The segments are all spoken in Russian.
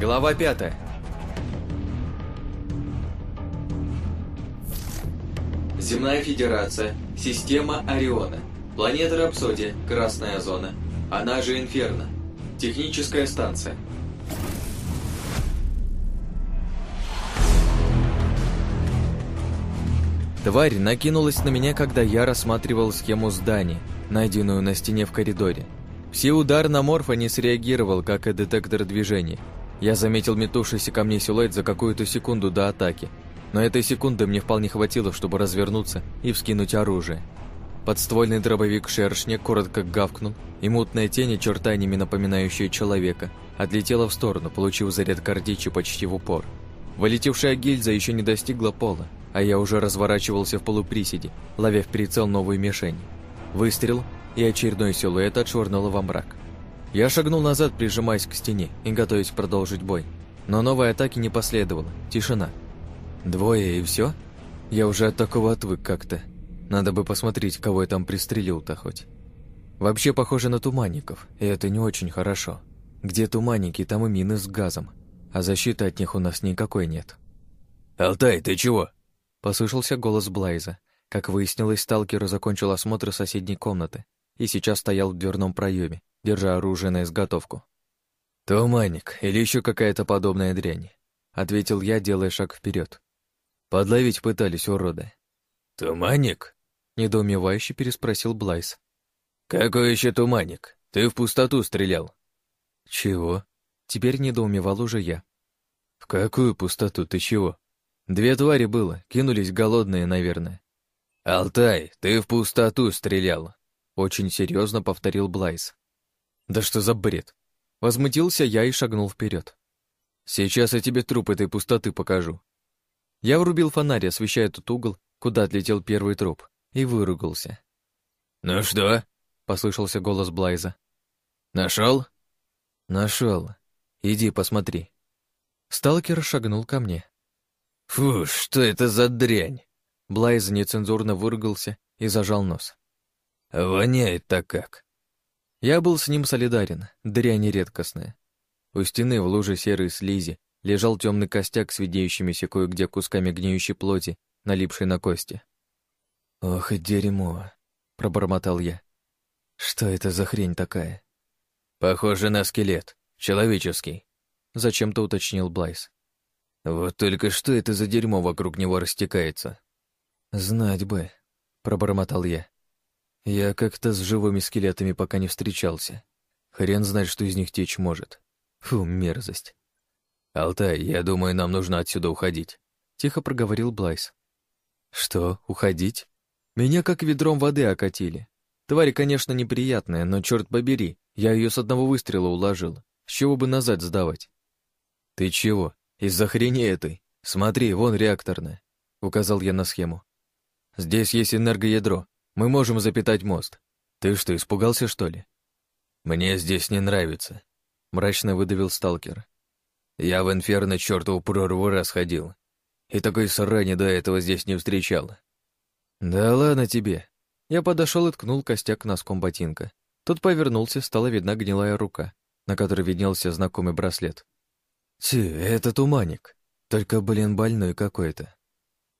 Глава пятая. Земная Федерация, система Ориона, планета Рапсодия, Красная Зона, она же Инферно, техническая станция. Тварь накинулась на меня, когда я рассматривал схему здания, найденную на стене в коридоре. Все удар на морфа не среагировал, как и детектор движения. Я заметил метувшийся ко мне силуэт за какую-то секунду до атаки, но этой секунды мне вполне хватило, чтобы развернуться и вскинуть оружие. Подствольный дробовик шершня коротко гавкнул, и мутная тень, очертаниями напоминающая человека, отлетела в сторону, получив заряд кардичи почти в упор. Вылетевшая гильза еще не достигла пола, а я уже разворачивался в полуприседе, ловя в прицел новую мишень. Выстрел, и очередной силуэт отшвырнуло во мрак. Я шагнул назад, прижимаясь к стене и готовясь продолжить бой. Но новой атаки не последовало. Тишина. Двое и все? Я уже от такого отвык как-то. Надо бы посмотреть, кого я там пристрелил-то хоть. Вообще похоже на туманников, и это не очень хорошо. Где туманники, там и мины с газом, а защиты от них у нас никакой нет. «Алтай, ты чего?» Послышался голос Блайза. Как выяснилось, сталкер закончил осмотр соседней комнаты и сейчас стоял в дверном проеме, держа оружие на изготовку. «Туманник или еще какая-то подобная дрянь», — ответил я, делая шаг вперед. Подловить пытались уроды. «Туманник?» — недоумевающе переспросил Блайс. «Какой еще туманник? Ты в пустоту стрелял». «Чего?» Теперь недоумевал уже я. «В какую пустоту? Ты чего? Две твари было, кинулись голодные, наверное». «Алтай, ты в пустоту стрелял», — очень серьезно повторил Блайс. «Да что за бред?» Возмутился я и шагнул вперед. «Сейчас я тебе труп этой пустоты покажу». Я врубил фонарь, освещая тот угол, куда отлетел первый труп, и выругался. «Ну что?» — послышался голос Блайза. «Нашел?» «Нашел. Иди посмотри». Сталкер шагнул ко мне. «Фу, что это за дрянь?» Блайз нецензурно выругался и зажал нос. «Воняет-то как!» Я был с ним солидарен, дрянь редкостная. У стены в луже серой слизи лежал темный костяк с видеющимися кое-где кусками гниющей плоти, налипшей на кости. «Ох, дерьмо!» — пробормотал я. «Что это за хрень такая?» «Похоже на скелет. Человеческий», — зачем-то уточнил Блайс. «Вот только что это за дерьмо вокруг него растекается?» «Знать бы», — пробормотал я. Я как-то с живыми скелетами пока не встречался. Хрен знает, что из них течь может. Фу, мерзость. «Алтай, я думаю, нам нужно отсюда уходить», — тихо проговорил Блайс. «Что, уходить? Меня как ведром воды окатили. Тварь, конечно, неприятная, но черт побери, я ее с одного выстрела уложил. С чего бы назад сдавать?» «Ты чего? Из-за хрени этой? Смотри, вон реакторная», — указал я на схему. «Здесь есть энергоядро, мы можем запитать мост. Ты что, испугался, что ли?» «Мне здесь не нравится», — мрачно выдавил сталкер. «Я в инферно чертову прорву раз ходил, и такой срани до этого здесь не встречал». «Да ладно тебе». Я подошел и ткнул костяк носком ботинка. Тот повернулся, стала видна гнилая рука, на которой виднелся знакомый браслет. «Ти, это туманник. Только, блин, больной какой-то».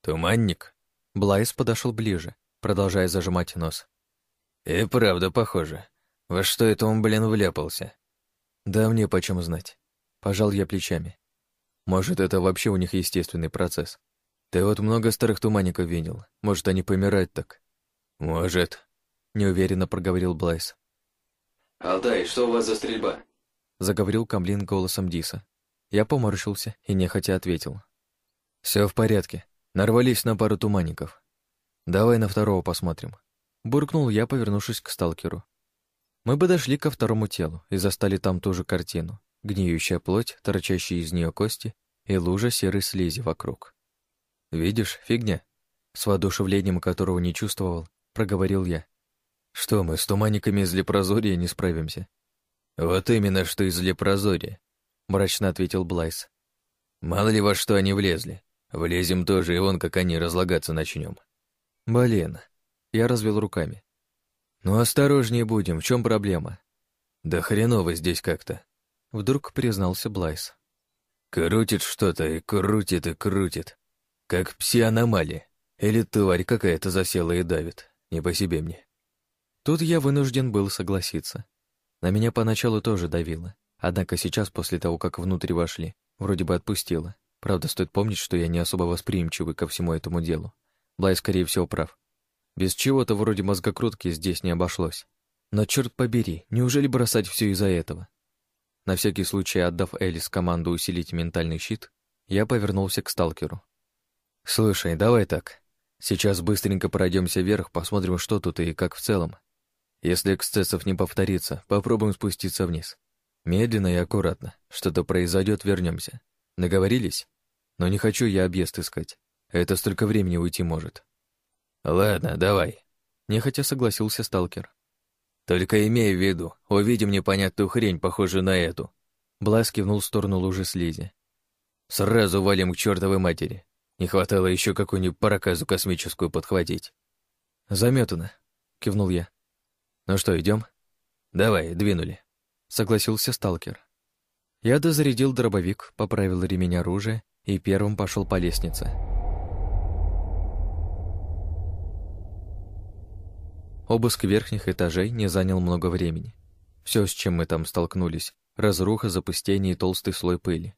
«Туманник?» Блайс подошел ближе, продолжая зажимать нос. «И правда похоже. Во что это он, блин, вляпался?» «Да мне почем знать». Пожал я плечами. Может, это вообще у них естественный процесс. Ты вот много старых туманников видел. Может, они помирают так? Может. Неуверенно проговорил Блайс. «Алтай, что у вас за стрельба?» Заговорил Камлин голосом Диса. Я поморщился и нехотя ответил. Все в порядке. Нарвались на пару туманников. «Давай на второго посмотрим», — буркнул я, повернувшись к сталкеру. Мы подошли ко второму телу и застали там ту же картину. Гниющая плоть, торчащие из нее кости и лужа серой слизи вокруг. «Видишь, фигня?» С воодушевлением которого не чувствовал, проговорил я. «Что, мы с туманниками из лепрозория не справимся?» «Вот именно, что из лепрозория», — мрачно ответил Блайс. «Мало ли во что они влезли. Влезем тоже, и вон как они разлагаться начнем. Блин. Я развел руками. Ну, осторожнее будем, в чем проблема? Да хреново здесь как-то. Вдруг признался Блайс. Крутит что-то и крутит и крутит. Как пси-аномалия. Или тварь какая-то засела и давит. Не по себе мне. Тут я вынужден был согласиться. На меня поначалу тоже давило. Однако сейчас, после того, как внутрь вошли, вроде бы отпустило. Правда, стоит помнить, что я не особо восприимчивый ко всему этому делу. Блай, скорее всего, прав. Без чего-то вроде мозгокрутки здесь не обошлось. Но черт побери, неужели бросать все из-за этого? На всякий случай, отдав Элис команду усилить ментальный щит, я повернулся к сталкеру. «Слушай, давай так. Сейчас быстренько пройдемся вверх, посмотрим, что тут и как в целом. Если эксцессов не повторится, попробуем спуститься вниз. Медленно и аккуратно. Что-то произойдет, вернемся. Договорились? Но не хочу я объезд искать. Это столько времени уйти может. Ладно, давай. Нехотя согласился сталкер. Только имей в виду, увидим непонятную хрень, похожую на эту. Блас кивнул в сторону лужи слизи. Сразу валим к чертовой матери. Не хватало еще какую-нибудь проказу космическую подхватить. Заметано, кивнул я. «Ну что, идем? «Давай, двинули», — согласился сталкер. Я дозарядил дробовик, поправил ремень оружия и первым пошел по лестнице. Обыск верхних этажей не занял много времени. Все, с чем мы там столкнулись, разруха, запустение и толстый слой пыли.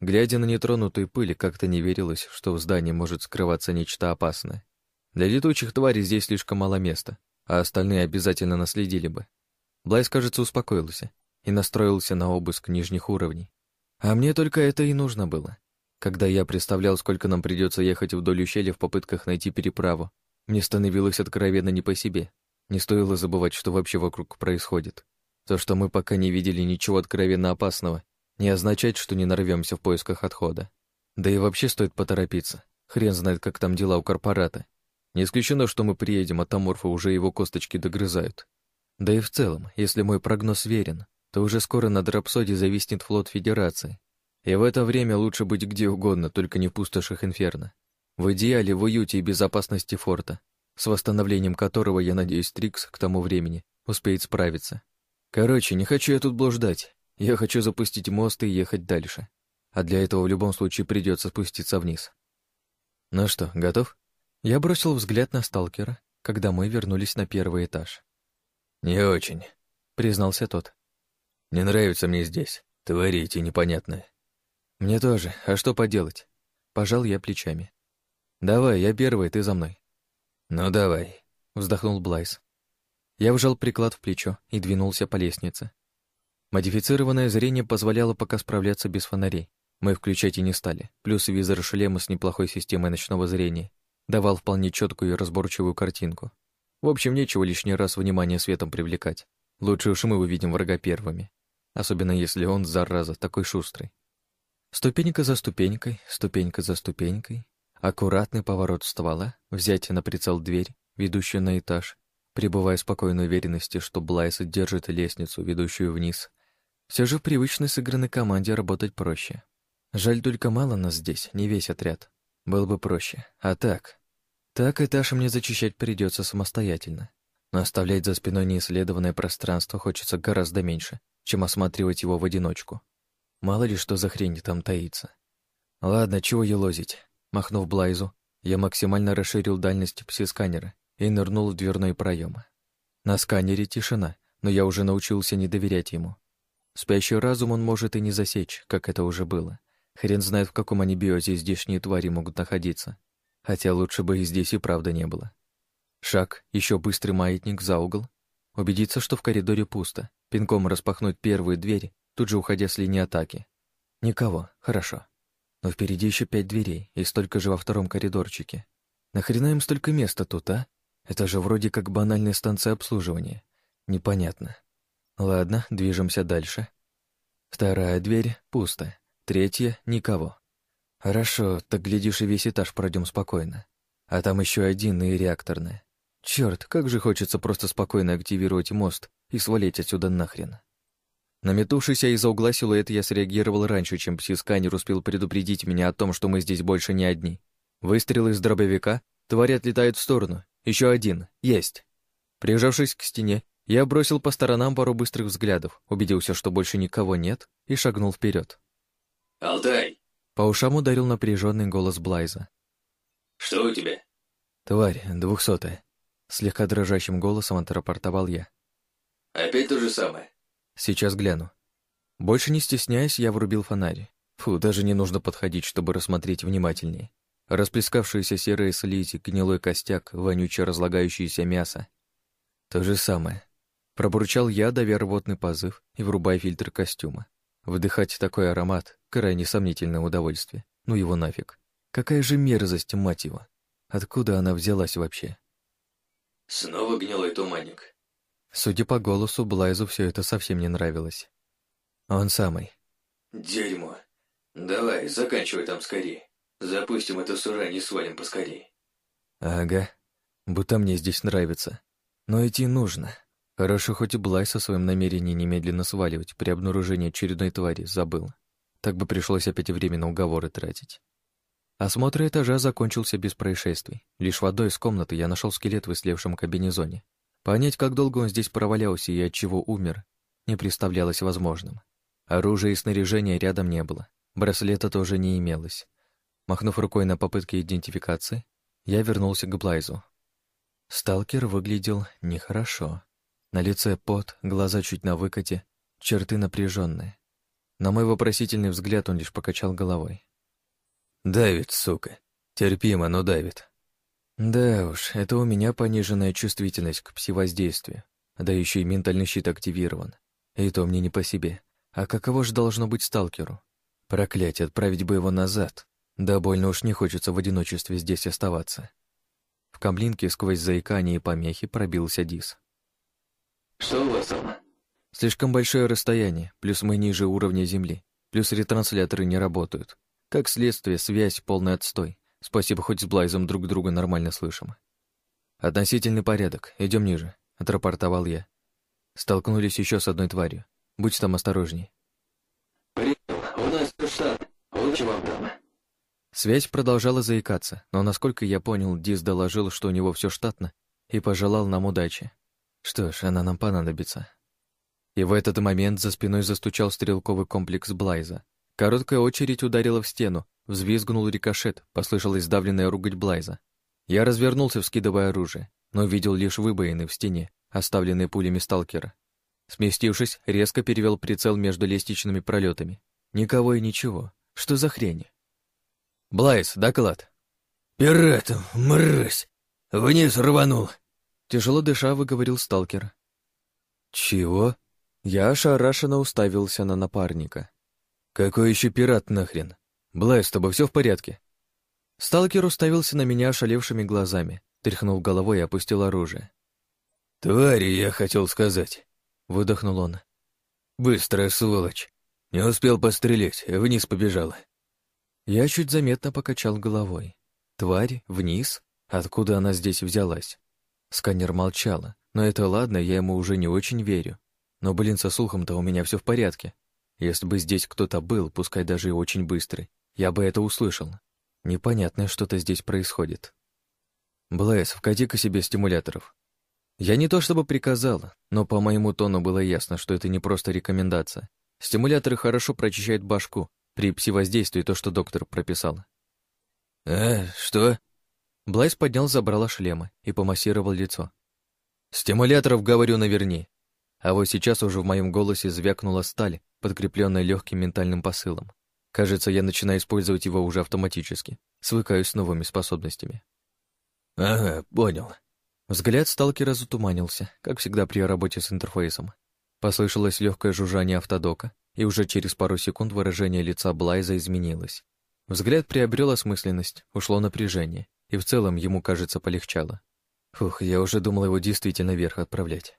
Глядя на нетронутую пыль, как-то не верилось, что в здании может скрываться нечто опасное. Для летучих тварей здесь слишком мало места, а остальные обязательно наследили бы. Блайс, кажется, успокоился и настроился на обыск нижних уровней. А мне только это и нужно было. Когда я представлял, сколько нам придется ехать вдоль ущелья в попытках найти переправу, мне становилось откровенно не по себе. Не стоило забывать, что вообще вокруг происходит. То, что мы пока не видели ничего откровенно опасного, не означает, что не нарвемся в поисках отхода. Да и вообще стоит поторопиться. Хрен знает, как там дела у корпората. Не исключено, что мы приедем, а таморфы уже его косточки догрызают. Да и в целом, если мой прогноз верен, то уже скоро над Рапсодией зависнет флот Федерации. И в это время лучше быть где угодно, только не в пустошах Инферно. В идеале в уюте и безопасности форта, с восстановлением которого, я надеюсь, Трикс к тому времени успеет справиться. Короче, не хочу я тут блуждать. Я хочу запустить мост и ехать дальше. А для этого в любом случае придется спуститься вниз. Ну что, готов? Я бросил взгляд на сталкера, когда мы вернулись на первый этаж. «Не очень», — признался тот. «Не нравится мне здесь. Творите непонятное». «Мне тоже. А что поделать?» Пожал я плечами. «Давай, я первый, ты за мной». «Ну, давай», — вздохнул Блайс. Я вжал приклад в плечо и двинулся по лестнице. Модифицированное зрение позволяло пока справляться без фонарей. Мы включать и не стали, плюс визор шлема с неплохой системой ночного зрения давал вполне четкую и разборчивую картинку. В общем, нечего лишний раз внимание светом привлекать. Лучше уж мы увидим врага первыми. Особенно если он, зараза, такой шустрый. Ступенька за ступенькой, ступенька за ступенькой. Аккуратный поворот ствола, взять на прицел дверь, ведущую на этаж, пребывая в спокойной уверенности, что Блайс держит лестницу, ведущую вниз. Все же в привычной сыгранной команде работать проще. Жаль, только мало нас здесь, не весь отряд. Было бы проще. А так? Так этаж мне зачищать придется самостоятельно. Но оставлять за спиной неисследованное пространство хочется гораздо меньше, чем осматривать его в одиночку. Мало ли что за хрень там таится. Ладно, чего елозить? Махнув Блайзу, я максимально расширил дальность пси-сканера и нырнул в дверной проем. На сканере тишина, но я уже научился не доверять ему. Спящий разум он может и не засечь, как это уже было. Хрен знает, в каком анибиозе здешние твари могут находиться. Хотя лучше бы и здесь и правда не было. Шаг, еще быстрый маятник за угол. Убедиться, что в коридоре пусто. Пинком распахнуть первую дверь, тут же уходя с линии атаки. Никого, хорошо. Но впереди еще пять дверей и столько же во втором коридорчике. Нахрена им столько места тут, а? Это же вроде как банальная станция обслуживания. Непонятно. Ладно, движемся дальше. Вторая дверь пустая. Третья — никого. Хорошо, так глядишь и весь этаж пройдем спокойно. А там еще один и реакторная. Черт, как же хочется просто спокойно активировать мост и свалить отсюда нахрен. Наметувшийся из-за угла силуэт я среагировал раньше, чем пси-сканер успел предупредить меня о том, что мы здесь больше не одни. Выстрел из дробовика, тварь отлетает в сторону. Еще один. Есть. Прижавшись к стене, я бросил по сторонам пару быстрых взглядов, убедился, что больше никого нет, и шагнул вперед. «Алтай, По ушам ударил напряженный голос Блайза. «Что у тебя?» «Тварь, двухсотая». Слегка дрожащим голосом отрапортовал я. «Опять то же самое?» «Сейчас гляну». Больше не стесняясь, я врубил фонарь. Фу, даже не нужно подходить, чтобы рассмотреть внимательнее. Расплескавшиеся серые слизи, гнилой костяк, вонючее разлагающееся мясо. То же самое. Пробурчал я, давя рвотный позыв и врубая фильтр костюма. Вдыхать такой аромат — крайне сомнительное удовольствие. Ну его нафиг. Какая же мерзость, мать его. Откуда она взялась вообще? Снова гнилой туманник. Судя по голосу, Блайзу все это совсем не нравилось. Он самый. Дерьмо. Давай, заканчивай там скорее. Запустим эту сурань и свалим поскорей. Ага. Будто мне здесь нравится. Но идти нужно. Хорошо, хоть и Блай со своим намерением немедленно сваливать при обнаружении очередной твари забыл. Так бы пришлось опять время на уговоры тратить. Осмотр этажа закончился без происшествий. Лишь водой из комнаты я нашел скелет в ислевшем кабинезоне. Понять, как долго он здесь провалялся и от чего умер, не представлялось возможным. Оружия и снаряжения рядом не было. Браслета тоже не имелось. Махнув рукой на попытки идентификации, я вернулся к Блайзу. Сталкер выглядел нехорошо. На лице пот, глаза чуть на выкате, черты напряженные. На мой вопросительный взгляд он лишь покачал головой. «Давит, сука. Терпимо, но давит». Да уж, это у меня пониженная чувствительность к псевоздействию, да еще и ментальный щит активирован. И то мне не по себе. А каково же должно быть сталкеру? Проклятие, отправить бы его назад. Да больно уж не хочется в одиночестве здесь оставаться. В камлинке сквозь заикание и помехи пробился Дис. «Что у вас там?» Слишком большое расстояние, плюс мы ниже уровня Земли, плюс ретрансляторы не работают. Как следствие, связь — полный отстой. Спасибо, хоть с Блайзом друг друга нормально слышим. Относительный порядок, идем ниже, — отрапортовал я. Столкнулись еще с одной тварью. Будь там осторожней. «Принял. У нас штат. Лучше вам там». Связь продолжала заикаться, но, насколько я понял, Дис доложил, что у него все штатно, и пожелал нам удачи. Что ж, она нам понадобится. И в этот момент за спиной застучал стрелковый комплекс Блайза. Короткая очередь ударила в стену, взвизгнул рикошет, послышалась сдавленная ругать Блайза. Я развернулся, вскидывая оружие, но видел лишь выбоины в стене, оставленные пулями сталкера. Сместившись, резко перевел прицел между лестничными пролетами. Никого и ничего. Что за хрень? Блайз, доклад. «Пират, мразь! Вниз рванул!» Тяжело дыша, выговорил сталкер. «Чего?» Я ошарашенно уставился на напарника. «Какой еще пират нахрен? Блайз, с тобой все в порядке?» Сталкер уставился на меня ошалевшими глазами, тряхнул головой и опустил оружие. «Твари, я хотел сказать», — выдохнул он. «Быстрая сволочь. Не успел пострелять, вниз побежала». Я чуть заметно покачал головой. Тварь? Вниз? Откуда она здесь взялась? Сканер молчала. Но это ладно, я ему уже не очень верю. Но, блин, со слухом-то у меня все в порядке. Если бы здесь кто-то был, пускай даже и очень быстрый, я бы это услышал. Непонятное что-то здесь происходит. Блэс, вкати-ка себе стимуляторов. Я не то чтобы приказал, но по моему тону было ясно, что это не просто рекомендация. Стимуляторы хорошо прочищают башку, при псевоздействии то, что доктор прописал. «Э, что?» Блайс поднял забрала шлема и помассировал лицо. «Стимуляторов, говорю, наверни». А вот сейчас уже в моем голосе звякнула сталь, подкрепленная легким ментальным посылом. Кажется, я начинаю использовать его уже автоматически, свыкаюсь с новыми способностями. «Ага, понял». Взгляд сталкера затуманился, как всегда при работе с интерфейсом. Послышалось легкое жужжание автодока, и уже через пару секунд выражение лица Блайза изменилось. Взгляд приобрел осмысленность, ушло напряжение, и в целом ему, кажется, полегчало. Фух, я уже думал его действительно вверх отправлять.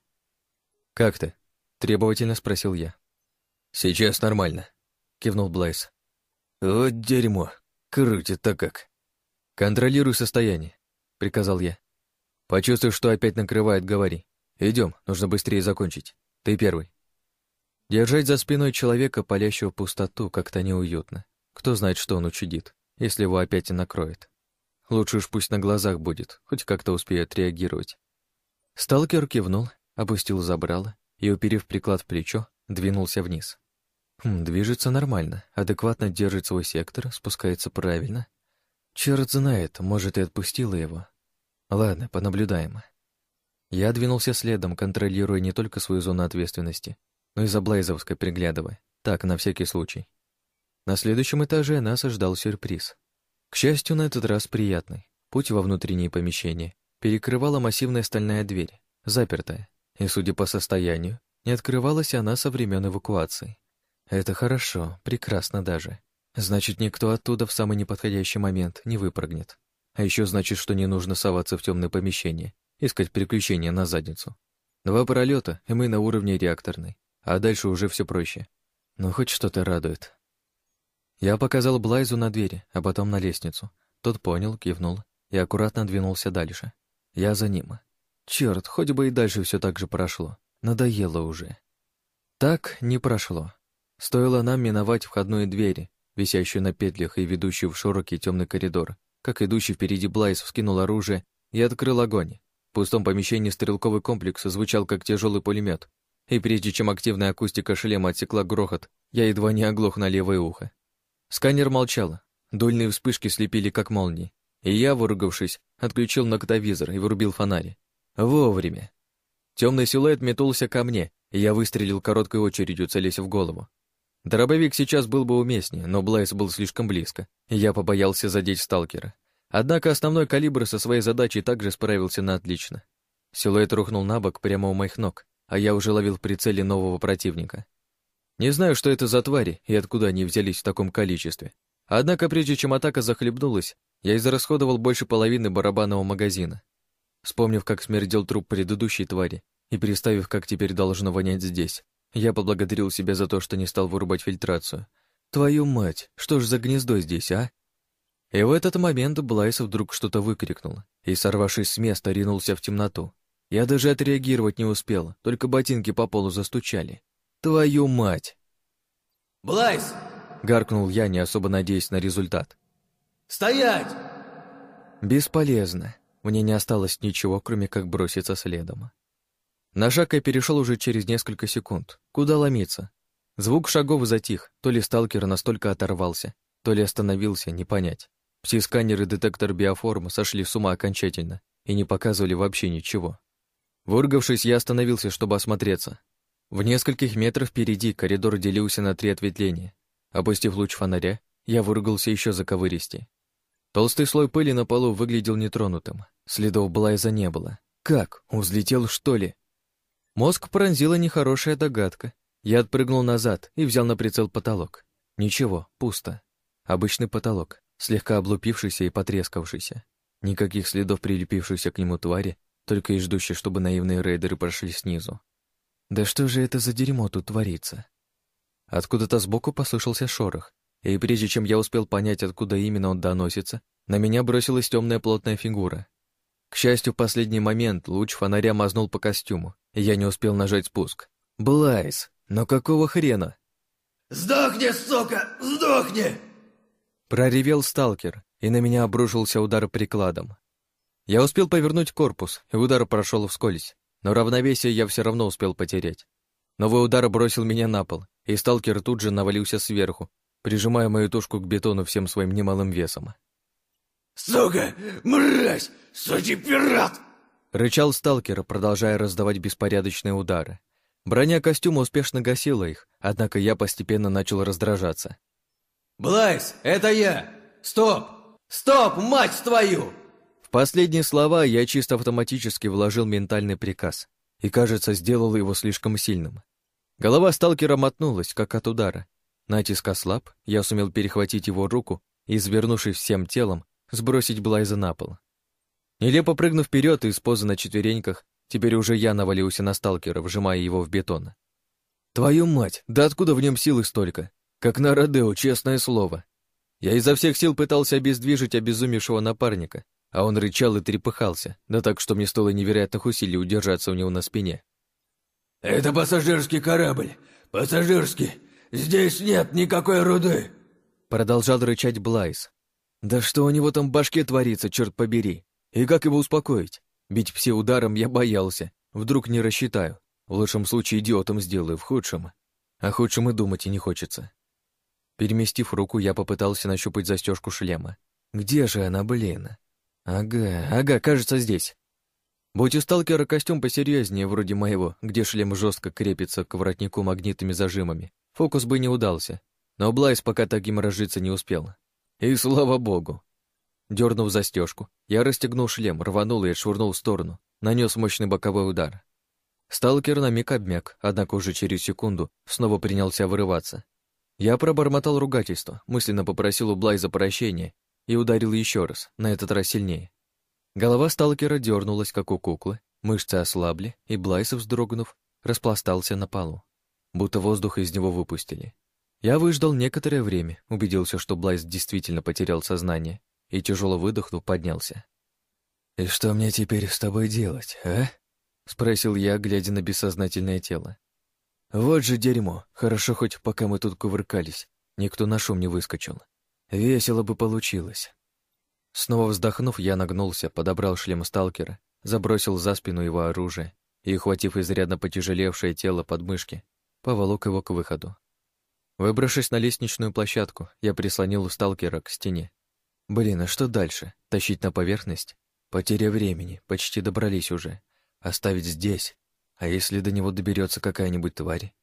«Как ты?» — требовательно спросил я. «Сейчас нормально», — кивнул Блайз. «Вот дерьмо! Крутит-то как!» «Контролируй состояние», — приказал я. «Почувствуй, что опять накрывает, говори. Идем, нужно быстрее закончить. Ты первый». Держать за спиной человека, палящего пустоту, как-то неуютно. Кто знает, что он учудит, если его опять и накроет. Лучше уж пусть на глазах будет, хоть как-то успеет реагировать. Сталкер кивнул, опустил забрало и, уперев приклад в плечо, двинулся вниз. Хм, движется нормально, адекватно держит свой сектор, спускается правильно. Черт знает, может, и отпустила его. Ладно, понаблюдаем. Я двинулся следом, контролируя не только свою зону ответственности, но и за Блайзовской приглядывая. Так, на всякий случай. На следующем этаже нас ожидал сюрприз. К счастью, на этот раз приятный. Путь во внутреннее помещение перекрывала массивная стальная дверь, запертая, и, судя по состоянию, не открывалась она со времен эвакуации. Это хорошо, прекрасно даже. Значит, никто оттуда в самый неподходящий момент не выпрыгнет. А еще значит, что не нужно соваться в темное помещение, искать приключения на задницу. Два пролета, и мы на уровне реакторной, а дальше уже все проще. Но хоть что-то радует. Я показал Блайзу на двери, а потом на лестницу. Тот понял, кивнул и аккуратно двинулся дальше. Я за ним. Черт, хоть бы и дальше все так же прошло. Надоело уже. Так не прошло. Стоило нам миновать входную двери, висящую на петлях и ведущую в широкий темный коридор, как идущий впереди Блайз вскинул оружие и открыл огонь. В пустом помещении стрелковый комплекс звучал как тяжелый пулемет, и прежде чем активная акустика шлема отсекла грохот, я едва не оглох на левое ухо. Сканер молчал, дульные вспышки слепили как молнии, и я, выругавшись, отключил ноктовизор и вырубил фонарь. Вовремя. Темный силуэт метнулся ко мне, и я выстрелил короткой очередью, целясь в голову. Дробовик сейчас был бы уместнее, но Блайс был слишком близко, и я побоялся задеть сталкера. Однако основной калибр со своей задачей также справился на отлично. Силуэт рухнул на бок прямо у моих ног, а я уже ловил в прицеле нового противника. Не знаю, что это за твари и откуда они взялись в таком количестве. Однако прежде чем атака захлебнулась, я израсходовал больше половины барабанного магазина. Вспомнив, как смердел труп предыдущей твари, и представив, как теперь должно вонять здесь, я поблагодарил себя за то, что не стал вырубать фильтрацию. Твою мать, что ж за гнездо здесь, а? И в этот момент Блайс вдруг что-то выкрикнул и, сорвавшись с места, ринулся в темноту. Я даже отреагировать не успел, только ботинки по полу застучали. Твою мать! «Блайс!» — гаркнул я, не особо надеясь на результат. «Стоять!» Бесполезно. Мне не осталось ничего, кроме как броситься следом. На шаг я перешел уже через несколько секунд. Куда ломиться? Звук шагов затих, то ли сталкер настолько оторвался, то ли остановился, не понять. Пси-сканер и детектор биоформы сошли с ума окончательно и не показывали вообще ничего. Выргавшись, я остановился, чтобы осмотреться. В нескольких метрах впереди коридор делился на три ответвления. Опустив луч фонаря, я выругался еще заковыристей. Толстый слой пыли на полу выглядел нетронутым. Следов Блайза не было. Как? Он взлетел, что ли? Мозг пронзила нехорошая догадка. Я отпрыгнул назад и взял на прицел потолок. Ничего, пусто. Обычный потолок, слегка облупившийся и потрескавшийся. Никаких следов прилепившихся к нему твари, только и ждущие, чтобы наивные рейдеры прошли снизу. Да что же это за дерьмо тут творится? Откуда-то сбоку послышался шорох, и прежде чем я успел понять, откуда именно он доносится, на меня бросилась темная плотная фигура. К счастью, в последний момент луч фонаря мазнул по костюму, и я не успел нажать спуск. Блайс, но какого хрена? «Сдохни, сука, сдохни!» Проревел сталкер, и на меня обрушился удар прикладом. Я успел повернуть корпус, и удар прошел вскользь, но равновесие я все равно успел потерять. Новый удар бросил меня на пол, и сталкер тут же навалился сверху, прижимая мою тушку к бетону всем своим немалым весом. «Сука! Мразь! Сучий пират!» Рычал сталкер, продолжая раздавать беспорядочные удары. Броня костюма успешно гасила их, однако я постепенно начал раздражаться. «Блайс, это я! Стоп! Стоп, мать твою!» последние слова я чисто автоматически вложил ментальный приказ и, кажется, сделал его слишком сильным. Голова сталкера мотнулась, как от удара. Натиск ослаб, я сумел перехватить его руку и, свернувшись всем телом, сбросить Блайза на пол. Нелепо прыгнув вперед из позы на четвереньках, теперь уже я навалился на сталкера, вжимая его в бетон. Твою мать, да откуда в нем силы столько? Как на Родео, честное слово. Я изо всех сил пытался обездвижить обезумевшего напарника, а он рычал и трепыхался, да так, что мне стоило невероятных усилий удержаться у него на спине. «Это пассажирский корабль! Пассажирский! Здесь нет никакой руды!» Продолжал рычать Блайс. «Да что у него там в башке творится, черт побери! И как его успокоить? Бить все ударом я боялся, вдруг не рассчитаю. В лучшем случае идиотом сделаю, в худшем. О худшем и думать и не хочется. Переместив руку, я попытался нащупать застежку шлема. Где же она, блин? Ага, ага, кажется, здесь. Будь у сталкера костюм посерьезнее, вроде моего, где шлем жестко крепится к воротнику магнитными зажимами, фокус бы не удался. Но Блайс пока таким разжиться не успел. И слава богу. Дернув застежку, я расстегнул шлем, рванул и отшвырнул в сторону, нанес мощный боковой удар. Сталкер на миг обмяк, однако уже через секунду снова принялся вырываться. Я пробормотал ругательство, мысленно попросил у Блайза прощения и ударил еще раз, на этот раз сильнее. Голова сталкера дернулась, как у куклы, мышцы ослабли, и Блайз, вздрогнув, распластался на полу. Будто воздух из него выпустили. Я выждал некоторое время, убедился, что Блайз действительно потерял сознание, и, тяжело выдохнув, поднялся. «И что мне теперь с тобой делать, а?» — спросил я, глядя на бессознательное тело. «Вот же дерьмо. Хорошо, хоть пока мы тут кувыркались, никто на шум не выскочил. Весело бы получилось». Снова вздохнув, я нагнулся, подобрал шлем сталкера, забросил за спину его оружие и, ухватив изрядно потяжелевшее тело под мышки, поволок его к выходу. Выбравшись на лестничную площадку, я прислонил сталкера к стене. Блин, а что дальше? Тащить на поверхность? Потеря времени, почти добрались уже. Оставить здесь? А если до него доберется какая-нибудь тварь?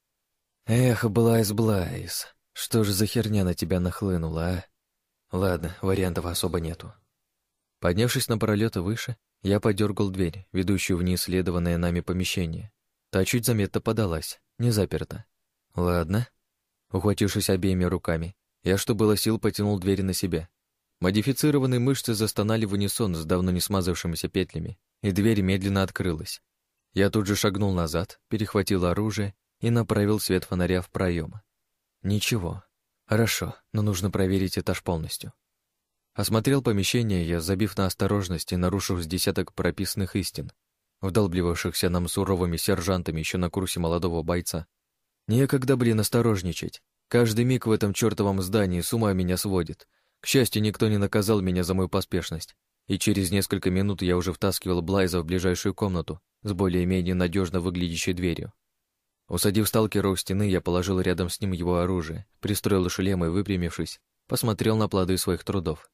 Эх, Блайз, Блайз, что же за херня на тебя нахлынула, а? Ладно, вариантов особо нету. Поднявшись на пролеты выше, я подергал дверь, ведущую в неисследованное нами помещение. Та чуть заметно подалась, не заперта. Ладно. Ухватившись обеими руками, я, что было сил, потянул дверь на себя. Модифицированные мышцы застонали в унисон с давно не смазавшимися петлями, и дверь медленно открылась. Я тут же шагнул назад, перехватил оружие и направил свет фонаря в проем. Ничего. Хорошо, но нужно проверить этаж полностью. Осмотрел помещение я, забив на осторожность и нарушив с десяток прописанных истин, вдалбливавшихся нам суровыми сержантами еще на курсе молодого бойца. Некогда, блин, осторожничать. Каждый миг в этом чертовом здании с ума меня сводит — к счастью, никто не наказал меня за мою поспешность, и через несколько минут я уже втаскивал Блайза в ближайшую комнату с более-менее надежно выглядящей дверью. Усадив сталкера у стены, я положил рядом с ним его оружие, пристроил шлем и, выпрямившись, посмотрел на плоды своих трудов.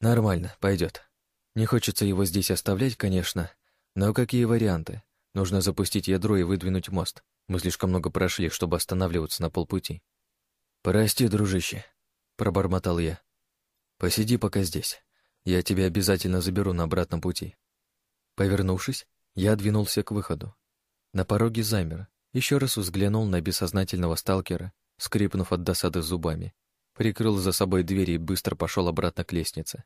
Нормально, пойдет. Не хочется его здесь оставлять, конечно, но какие варианты? Нужно запустить ядро и выдвинуть мост. Мы слишком много прошли, чтобы останавливаться на полпути. «Прости, дружище», — пробормотал я. Посиди пока здесь. Я тебя обязательно заберу на обратном пути. Повернувшись, я двинулся к выходу. На пороге замер, еще раз взглянул на бессознательного сталкера, скрипнув от досады зубами, прикрыл за собой дверь и быстро пошел обратно к лестнице.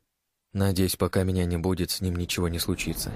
Надеюсь, пока меня не будет, с ним ничего не случится.